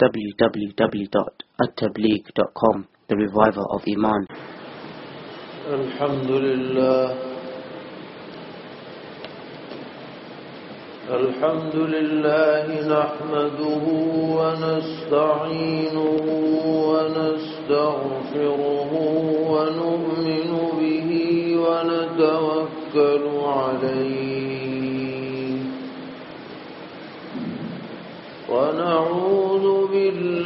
www.attableek.com The Reviver of Iman. الحمد لله الحمد لله نحمده ونستعينه ونستغفره ونؤمن به ونتوكل عليه ونعوذ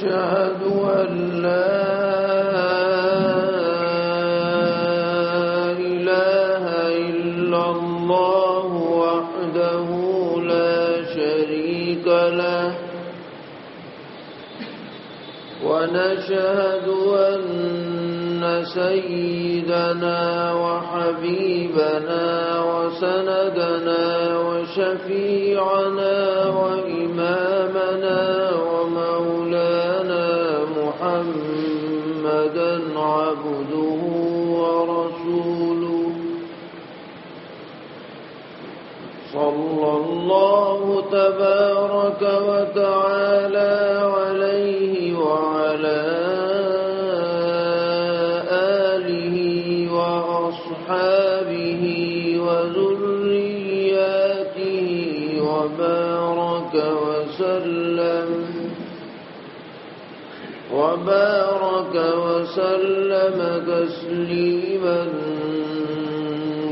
ونشهد أن لا إله إلا الله وحده لا شريك له. ونشهد أن سيدنا وحبيبنا وسندنا وشفيعنا وإمامنا ومولانا محمدا عبده ورسوله. صلى الله تبارك وتعالى عليه وعلى آله وبارك وسلم تسليما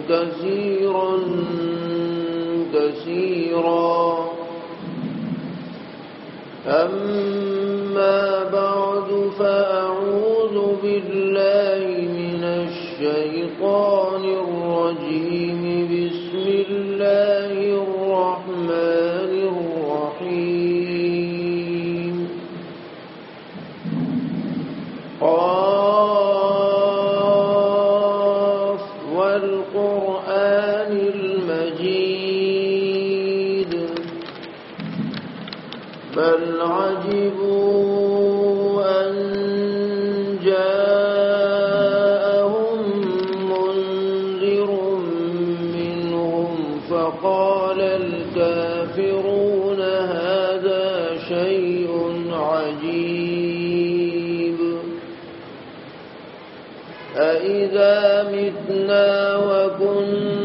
كثيرا كثيرا. أما بعد فقال الكافرون هذا شيء عجيب. أإذا متنا وكنا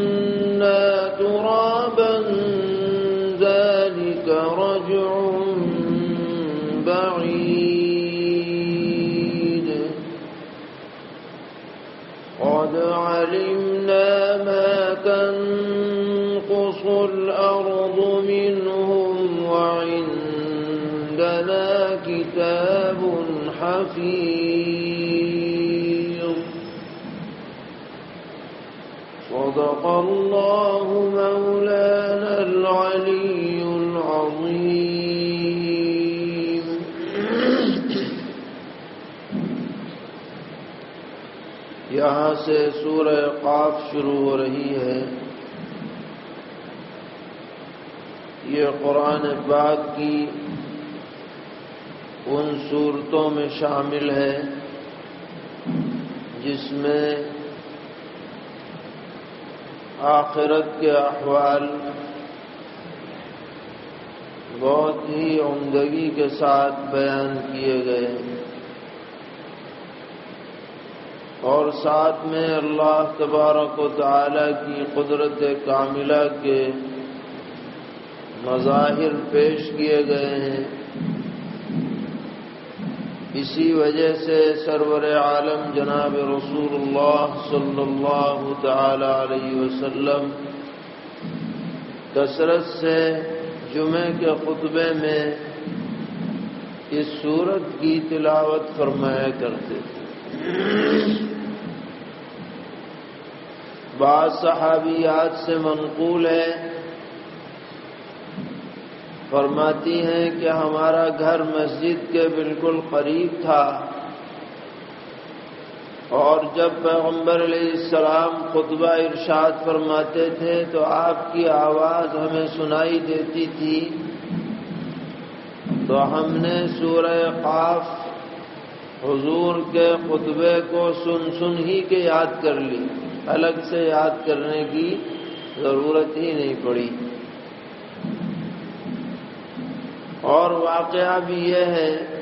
حفيظ صدق الله مولانا العلي العظيم. یہاں سے سورہ قاف شروع ہو رہی ہے. یہ قرآن پاک کی ان صورتوں میں شامل ہے جس میں آخرت کے احوال بہت ہی عمدگی کے ساتھ بیان کیے گئے اور ساتھ میں اللہ تبارک و تعالی کی قدرت کاملہ کے مظاہر پیش کیے گئے ہیں۔ اسی وجہ سے سرور عالم جناب رسول اللہ صلی اللہ تعالی علیہ وسلم کثرت سے جمعے کے خطبے میں اس صورت کی تلاوت فرمایا کرتے تھے۔ بعض صحابیات سے منقول ہے فرماتی ہیں کہ ہمارا گھر مسجد کے بالکل قریب تھا۔ اور جب پیغمبر علیہ السلام خطبہ ارشاد فرماتے تھے تو آپ کی آواز ہمیں سنائی دیتی تھی۔ تو ہم نے سورہ قاف حضور کے خطبے کو سن سن ہی کے یاد کر لی۔ الگ سے یاد کرنے کی ضرورت ہی نہیں پڑی۔ اور واقعہ بھی یہ ہے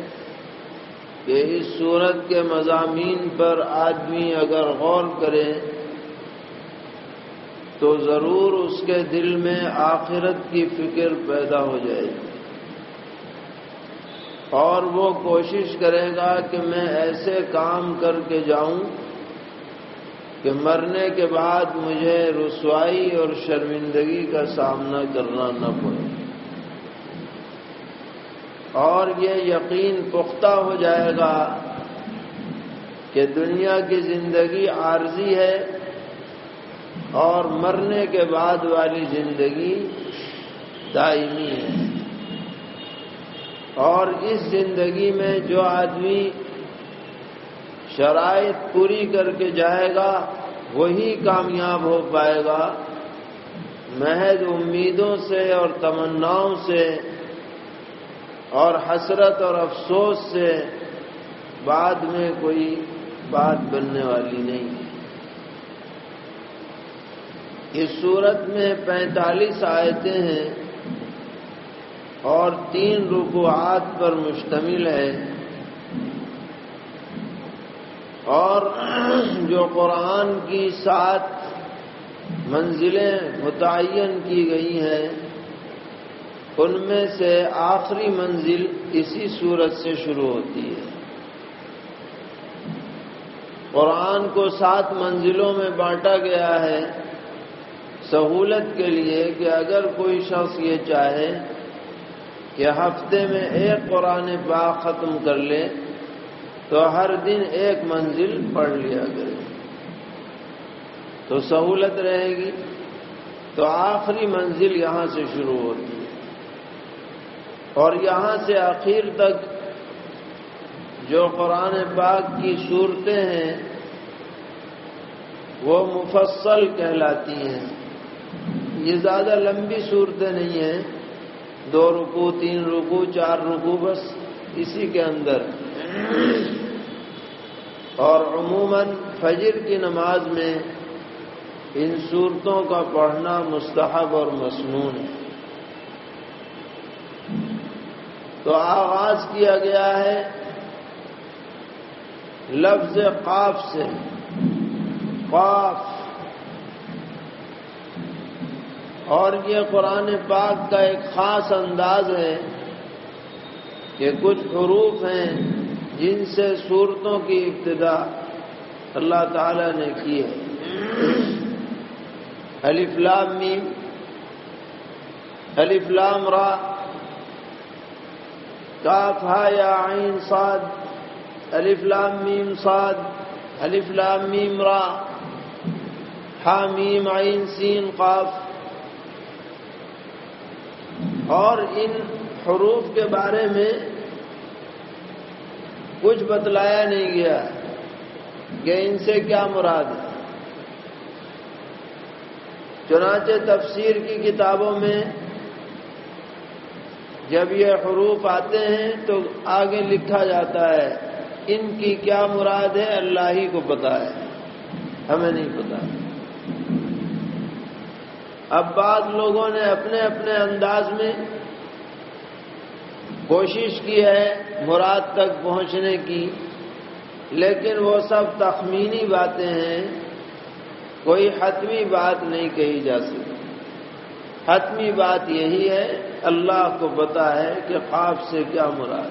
کہ اس صورت کے مضامین پر آدمی اگر غور کرے تو ضرور اس کے دل میں آخرت کی فکر پیدا ہو جائے گی۔ اور وہ کوشش کرے گا کہ میں ایسے کام کر کے جاؤں کہ مرنے کے بعد مجھے رسوائی اور شرمندگی کا سامنا کرنا نہ پڑے۔ اور یہ یقین پختہ ہو جائے گا کہ دنیا کی زندگی عارضی ہے اور مرنے کے بعد والی زندگی دائمی ہے۔ اور اس زندگی میں جو آدمی شرائط پوری کر کے جائے گا، وہی کامیاب ہو پائے گا۔ محض امیدوں سے اور تمناؤں سے اور حسرت اور افسوس سے بعد میں کوئی بات بننے والی نہیں اس صورت میں پینتالیس آیتیں ہیں اور تین رکوعات پر مشتمل ہے۔ اور جو قرآن کی سات منزلیں متعین کی گئی ہیں ان میں سے آخری منزل اسی صورت سے شروع ہوتی ہے۔ قرآن کو سات منزلوں میں بانٹا گیا ہے۔ سہولت کے لیے کہ اگر کوئی شخص یہ چاہے کہ ہفتے میں ایک قرآن پاک ختم کر لے، تو ہر دن ایک منزل پڑھ لیا کرے۔ تو سہولت رہے گی۔ تو آخری منزل یہاں سے شروع ہوتی ہے۔ اور یہاں سے آخر تک جو قرآن پاک کی صورتیں ہیں، وہ مفصل کہلاتی ہیں۔ یہ زیادہ لمبی صورتیں نہیں ہیں۔ دو رکو تین رکو چار رکو بس اسی کے اندر۔ اور عموماً فجر کی نماز میں ان صورتوں کا پڑھنا مستحب اور مصنون ہے۔ تو آغاز کیا گیا ہے لفظ قاف سے۔ قاف۔ اور یہ قرآن پاک کا ایک خاص انداز ہے کہ کچھ حروف ہیں جن سے صورتوں کی ابتدا اللہ تعالی نے کی ہے۔ الف لام میم۔ الف لام را۔ کاف ہا یا عین صاد، الف لام میم صاد، الف لام میم را، ہا میم عین سین قاف۔ اور ان حروف کے بارے میں کچھ بتلایا نہیں گیا کہ ان سے کیا مراد ہے۔ چنانچہ تفسیر کی کتابوں میں جب یہ حروف آتے ہیں تو آگے لکھا جاتا ہے، ان کی کیا مراد ہے؟ اللہ ہی کو پتا ہے۔ ہمیں نہیں پتا۔ اب بعض لوگوں نے اپنے اپنے انداز میں کوشش کی ہے مراد تک پہنچنے کی، لیکن وہ سب تخمینی باتیں ہیں، کوئی حتمی بات نہیں کہی جا سکتی۔ حتمی بات یہی ہے، اللہ کو پتا ہے کہ خواب سے کیا مراد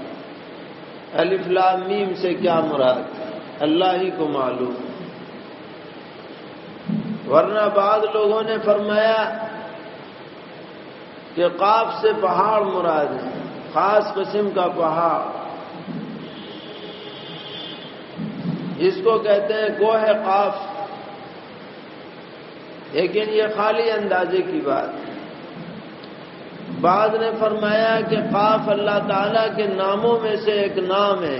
الف لام میم سے کیا مراد اللہ ہی کو معلوم ورنہ بعض لوگوں نے فرمایا کہ قاف سے پہاڑ مراد ہے، خاص قسم کا پہاڑ۔ جس کو کہتے ہیں گو ہے قاف۔ لیکن یہ خالی اندازے کی بات ہے۔ بعد نے فرمایا کہ قاف اللہ تعالی کے ناموں میں سے ایک نام ہے۔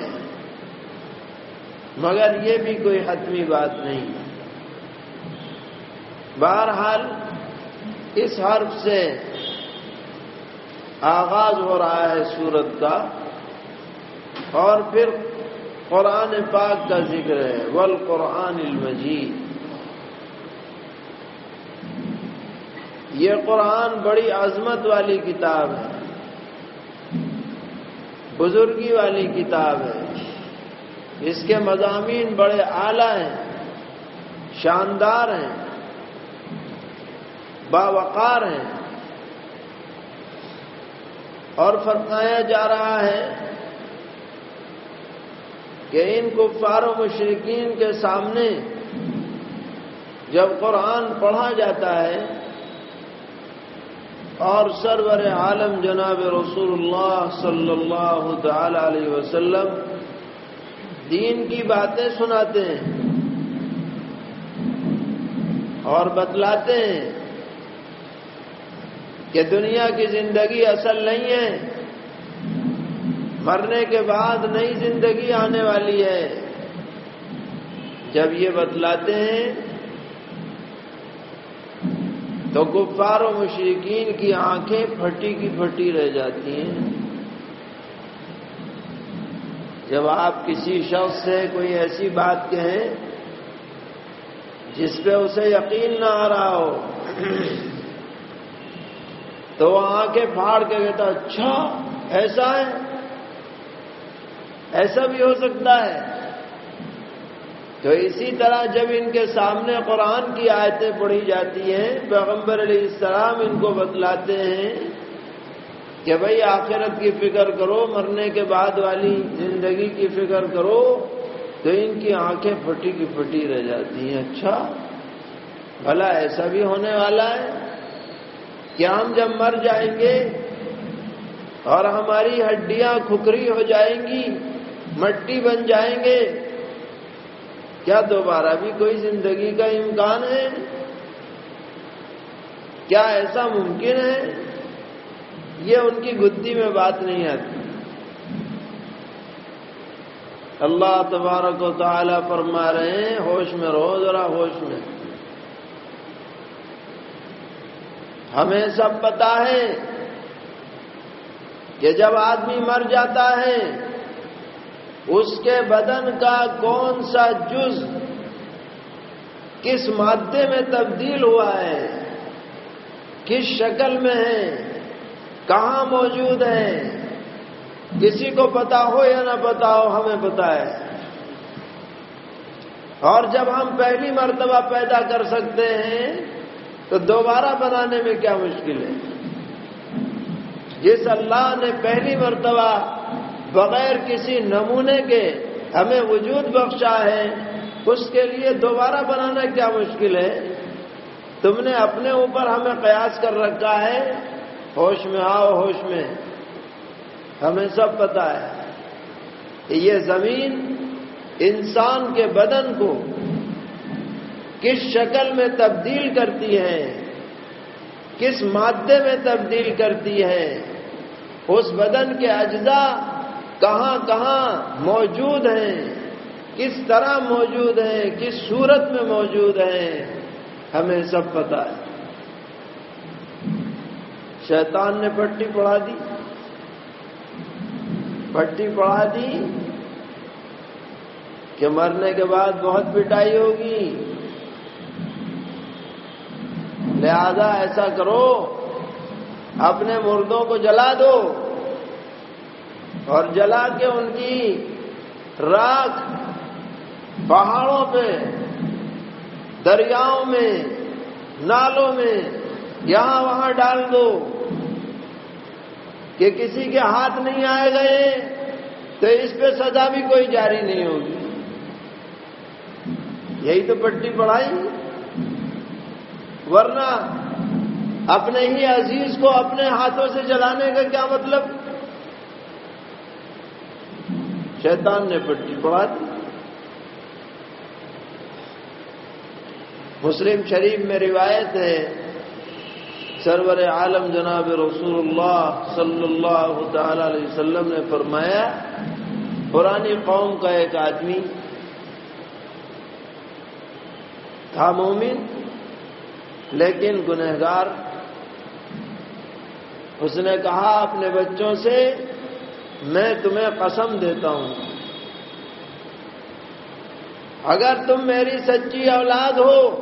مگر یہ بھی کوئی حتمی بات نہیں۔ بہرحال اس حرف سے آغاز ہو رہا ہے سورت کا۔ اور پھر قرآن پاک کا ذکر ہے۔ ول قرآن المجید یہ قرآن بڑی عظمت والی کتاب ہے۔ بزرگی والی کتاب ہے۔ اس کے مضامین بڑے اعلی ہیں، شاندار ہیں، باوقار ہیں۔ اور فرمایا جا رہا ہے کہ ان کفار و مشرقین کے سامنے جب قرآن پڑھا جاتا ہے اور سرور عالم جناب رسول اللہ صلی اللہ تعالی علیہ وسلم دین کی باتیں سناتے ہیں اور بتلاتے ہیں کہ دنیا کی زندگی اصل نہیں ہے، مرنے کے بعد نئی زندگی آنے والی ہے۔ جب یہ بتلاتے ہیں تو کفار و مشرقین کی آنکھیں پھٹی کی پھٹی رہ جاتی ہیں۔ جب آپ کسی شخص سے کوئی ایسی بات کہیں جس پہ اسے یقین نہ آ رہا ہو، تو وہ آنکھیں پھاڑ کے کہتا اچھا ایسا ہے؟ ایسا بھی ہو سکتا ہے۔ تو اسی طرح جب ان کے سامنے قرآن کی آیتیں پڑھی جاتی ہیں، پیغمبر علیہ السلام ان کو بتلاتے ہیں کہ بھائی آخرت کی فکر کرو، مرنے کے بعد والی زندگی کی فکر کرو، تو ان کی آنکھیں پھٹی کی پھٹی رہ جاتی ہیں۔ اچھا بھلا ایسا بھی ہونے والا ہے؟ کہ ہم جب مر جائیں گے اور ہماری ہڈیاں کھکری ہو جائیں گی، مٹی بن جائیں گے کیا دوبارہ بھی کوئی زندگی کا امکان ہے؟ کیا ایسا ممکن ہے؟ یہ ان کی گدی میں بات نہیں آتی۔ اللہ تبارک و تعالی فرما رہے ہیں، ہوش میں رہو، ذرا ہوش میں۔ ہمیں سب پتا ہے کہ جب آدمی مر جاتا ہے اس کے بدن کا کون سا جز کس مادے میں تبدیل ہوا ہے؟ کس شکل میں ہے؟ کہاں موجود ہے؟ کسی کو پتا ہو یا نہ پتا ہو، ہمیں پتا ہے۔ اور جب ہم پہلی مرتبہ پیدا کر سکتے ہیں، تو دوبارہ بنانے میں کیا مشکل ہے؟ جس اللہ نے پہلی مرتبہ بغیر کسی نمونے کے ہمیں وجود بخشا ہے، اس کے لیے دوبارہ بنانا کیا مشکل ہے؟ تم نے اپنے اوپر ہمیں قیاس کر رکھا ہے، ہوش میں آؤ، ہوش میں۔ ہمیں سب پتا ہے کہ یہ زمین انسان کے بدن کو کس شکل میں تبدیل کرتی ہے، کس مادے میں تبدیل کرتی ہے، اس بدن کے اجزاء کہاں کہاں موجود ہیں؟ کس طرح موجود ہیں؟ کس صورت میں موجود ہیں؟ ہمیں سب پتا ہے۔ شیطان نے پٹی پڑھا دی۔ پٹی پڑھا دی کہ مرنے کے بعد بہت پٹائی ہوگی۔ لہذا ایسا کرو، اپنے مردوں کو جلا دو۔ اور جلا کے ان کی راک پہاڑوں پہ، دریاؤں میں، نالوں میں، یہاں وہاں ڈال دو کہ کسی کے ہاتھ نہیں آئے گئے تو اس پہ سزا بھی کوئی جاری نہیں ہوگی۔ یہی تو پٹی پڑھائی۔ ورنہ اپنے ہی عزیز کو اپنے ہاتھوں سے جلانے کا کیا مطلب؟ شیطان نے پٹی پڑھا دی۔ مسلم شریف میں روایت ہے، سرور عالم جناب رسول اللہ صلی اللہ تعالی علیہ وسلم نے فرمایا، پرانی قوم کا ایک آدمی تھا مومن، لیکن گنہگار۔ اس نے کہا، اپنے بچوں سے میں تمہیں قسم دیتا ہوں۔ اگر تم میری سچی اولاد ہو،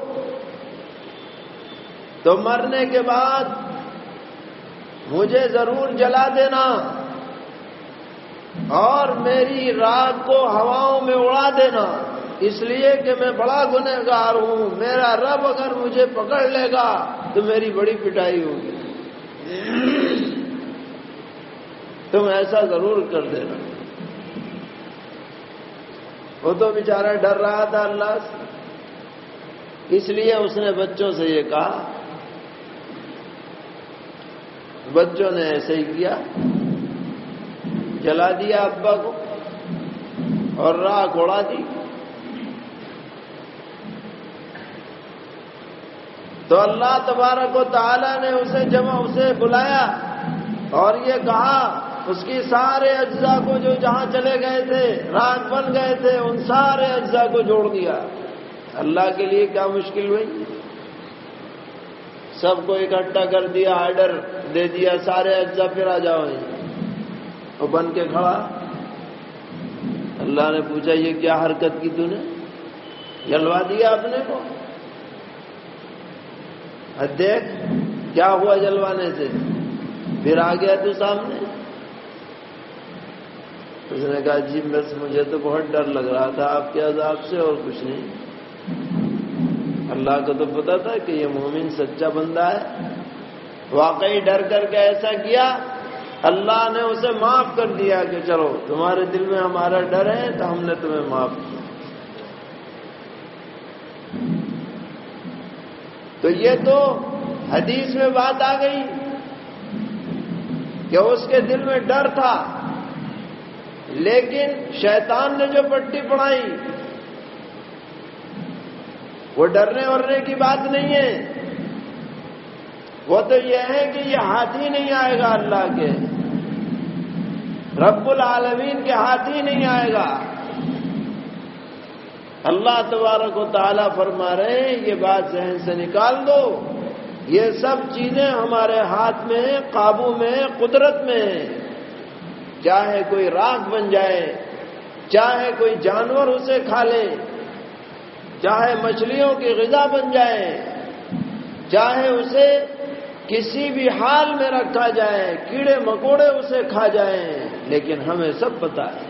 تو مرنے کے بعد مجھے ضرور جلا دینا اور میری رات کو ہواؤں میں اڑا دینا۔ اس لیے کہ میں بڑا گنہگار ہوں۔ میرا رب اگر مجھے پکڑ لے گا تو میری بڑی پٹائی ہوگی۔ تم ایسا ضرور کر دینا۔ وہ تو بیچارہ ڈر رہا تھا اللہ سے۔ اس لیے اس نے بچوں سے یہ کہا۔ بچوں نے ایسے ہی کیا۔ جلا دیا ابا کو اور راہ اڑا دی۔ تو اللہ تبارک و تعالی نے اسے جمع، اسے بلایا اور یہ کہا اس کی سارے اجزاء کو جو جہاں چلے گئے تھے رات بن گئے تھے، ان سارے اجزاء کو جوڑ دیا۔ اللہ کے لیے کیا مشکل ہوئی؟ سب کو اکٹھا کر دیا، آرڈر دے دیا، سارے اجزاء پھر آ جاؤ۔ وہ بن کے کھڑا۔ اللہ نے پوچھا، یہ کیا حرکت کی تو نے؟ جلوا دیا اپنے کو دیکھ، کیا ہوا جلوانے سے؟ پھر آ گیا تو سامنے۔ اس نے کہا جی بس مجھے تو بہت ڈر لگ رہا تھا، آپ کے عذاب سے اور کچھ نہیں۔ اللہ کو تو پتا تھا کہ یہ مومن سچا بندہ ہے۔ واقعی ڈر کر کے ایسا کیا، اللہ نے اسے معاف کر دیا کہ چلو، تمہارے دل میں ہمارا ڈر ہے تو ہم نے تمہیں معاف کیا۔ تو یہ تو حدیث میں بات آ گئی کہ اس کے دل میں ڈر تھا۔ لیکن شیطان نے جو پٹی پڑھائی، وہ ڈرنے ورنے کی بات نہیں ہے۔ وہ تو یہ ہے کہ یہ ہاتھی نہیں آئے گا اللہ کے۔ رب العالمین کے ہاتھی نہیں آئے گا۔ اللہ تبارک و تعالیٰ فرما رہے ہیں، یہ بات ذہن سے نکال دو۔ یہ سب چیزیں ہمارے ہاتھ میں ہیں، قابو میں ہیں، قدرت میں ہیں۔ چاہے کوئی راگ بن جائے، چاہے کوئی جانور اسے کھا لے، چاہے مچھلیوں کی غذا بن جائے، چاہے اسے کسی بھی حال میں رکھا جائے، کیڑے مکوڑے اسے کھا جائیں لیکن ہمیں سب پتا ہے۔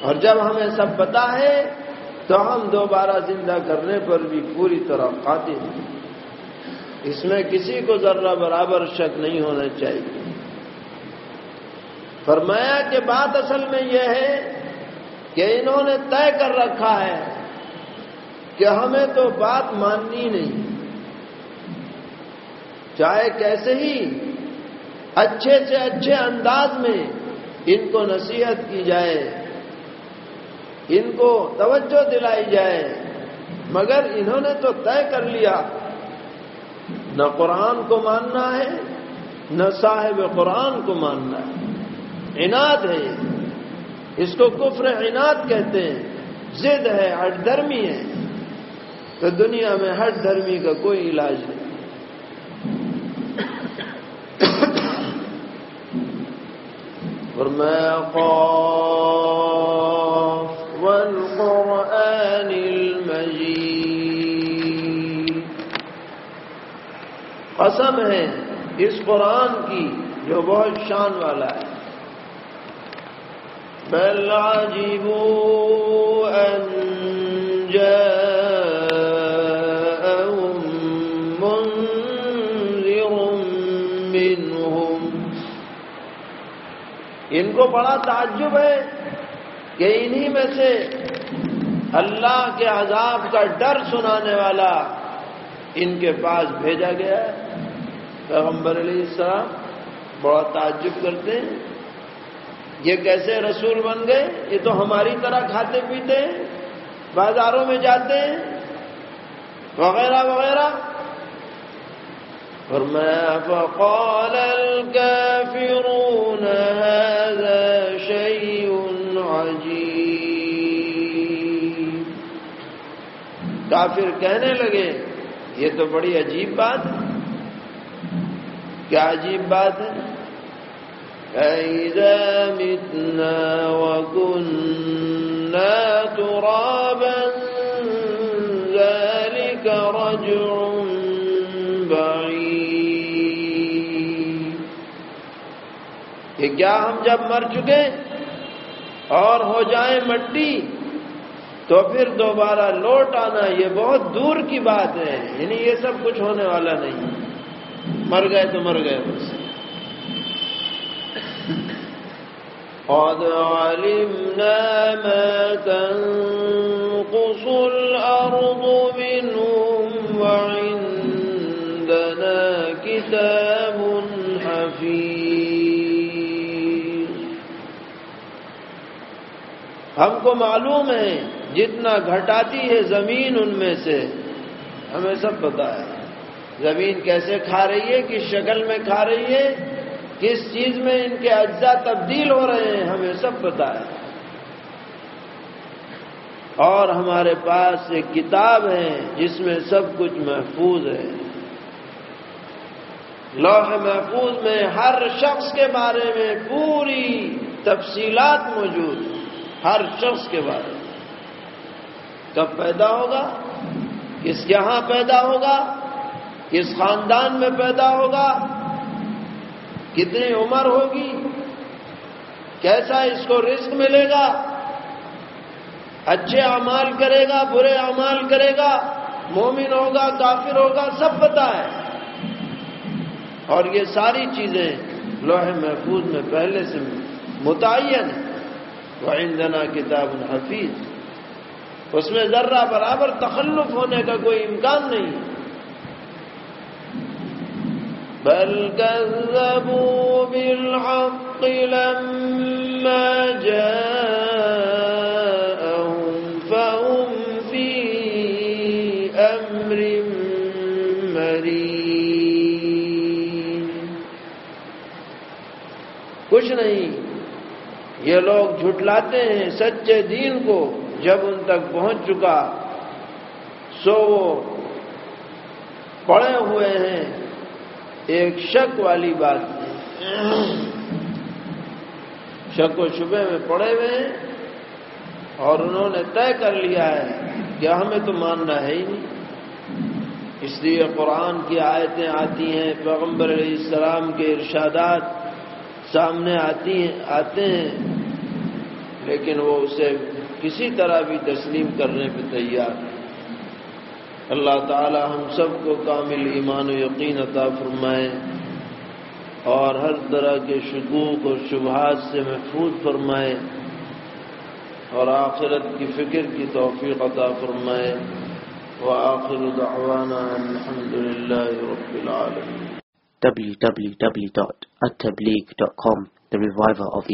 اور جب ہمیں سب پتا ہے، تو ہم دوبارہ زندہ کرنے پر بھی پوری طرح قاتل ہیں۔ اس میں کسی کو ذرہ برابر شک نہیں ہونا چاہیے۔ فرمایا کہ بات اصل میں یہ ہے کہ انہوں نے طے کر رکھا ہے کہ ہمیں تو بات ماننی نہیں۔ چاہے کیسے ہی اچھے سے اچھے انداز میں ان کو نصیحت کی جائے، ان کو توجہ دلائی جائے، مگر انہوں نے تو طے کر لیا۔ نہ قرآن کو ماننا ہے، نہ صاحب قرآن کو ماننا ہے۔ عناد ہے۔ اس کو کفر عناد کہتے ہیں۔ ضد ہے ہٹ درمی ہے۔ تو دنیا میں ہٹ دھرمی کا کوئی علاج نہیں۔ اور میں والقرآن المجید۔ قسم ہے اس قرآن کی جو بہت شان والا ہے۔ بل عجیبوا ان جاءهم منذر منهم. ان کو بڑا تعجب ہے کہ انہی میں سے اللہ کے عذاب کا ڈر سنانے والا ان کے پاس بھیجا گیا ہے۔ پیغمبر علیہ السلام بڑا تعجب کرتے ہیں۔ یہ کیسے رسول بن گئے؟ یہ تو ہماری طرح کھاتے پیتے ہیں، بازاروں میں جاتے ہیں، وغیرہ وغیرہ۔ فرمایا، فقال الكافرون هذا شيء عجيب۔ کافر کہنے لگے، یہ تو بڑی عجیب بات ہے۔ کیا عجیب بات ہے؟ اذا متنا وكنا ترابا ذلك رجع بعيد کہ کیا ہم جب مر چکے اور ہو جائیں مٹی تو پھر دوبارہ لوٹ آنا یہ بہت دور کی بات ہے یعنی یہ سب کچھ ہونے والا نہیں۔ مر گئے تو مر گئے بس۔ قد علمنا ما تنقص الأرض منهم وعندنا كتاب حفيظ۔ ہم کو معلوم ہے جتنا گھٹاتی ہے زمین ان میں سے، ہمیں سب پتا ہے۔ زمین کیسے کھا رہی ہے، کس شکل میں کھا رہی ہے کس چیز میں ان کے اجزاء تبدیل ہو رہے ہیں، ہمیں سب پتا ہے۔ اور ہمارے پاس ایک کتاب ہے، جس میں سب کچھ محفوظ ہے۔ لوح محفوظ میں ہر شخص کے بارے میں پوری تفصیلات موجود ہر شخص کے بارے میں۔ کب پیدا ہوگا؟ کس یہاں پیدا ہوگا؟ کس خاندان میں پیدا ہوگا؟ کتنی عمر ہوگی؟ کیسا اس کو رزق ملے گا؟ اچھے اعمال کرے گا، برے اعمال کرے گا، مومن ہوگا، کافر ہوگا، سب پتا ہے۔ اور یہ ساری چیزیں لوہے محفوظ میں پہلے سے متعین وہ ایندنا کتاب حفیظ۔ اس میں ذرہ برابر تخلف ہونے کا کوئی امکان نہیں۔ ہے بل كذبوا بالحق لما جاءهم فهم في أمر کچھ نہیں، یہ لوگ جھٹلاتے ہیں سچے دین کو، جب ان تک پہنچ چکا، سو وہ پڑے ہوئے ہیں۔ ایک شک والی بات شک و شبے میں پڑے ہوئے ہیں اور انہوں نے طے کر لیا ہے کہ ہمیں تو ماننا ہے ہی نہیں۔ اس لیے قرآن کی آیتیں آتی ہیں، پیغمبر علیہ السلام کے ارشادات سامنے آتی ہیں، آتے ہیں، لیکن وہ اسے کسی طرح بھی تسلیم کرنے پہ تیار ہے اللہ تعالی ہم سب کو کامل ایمان و یقین عطا فرمائے اور ہر طرح کے شکوک اور شبہات سے محفوظ فرمائے اور آخرت کی فکر کی توفیق عطا فرمائے وآخر دعوانا الحمد للہ رب العالمین۔ www.attableek.com The Reviver of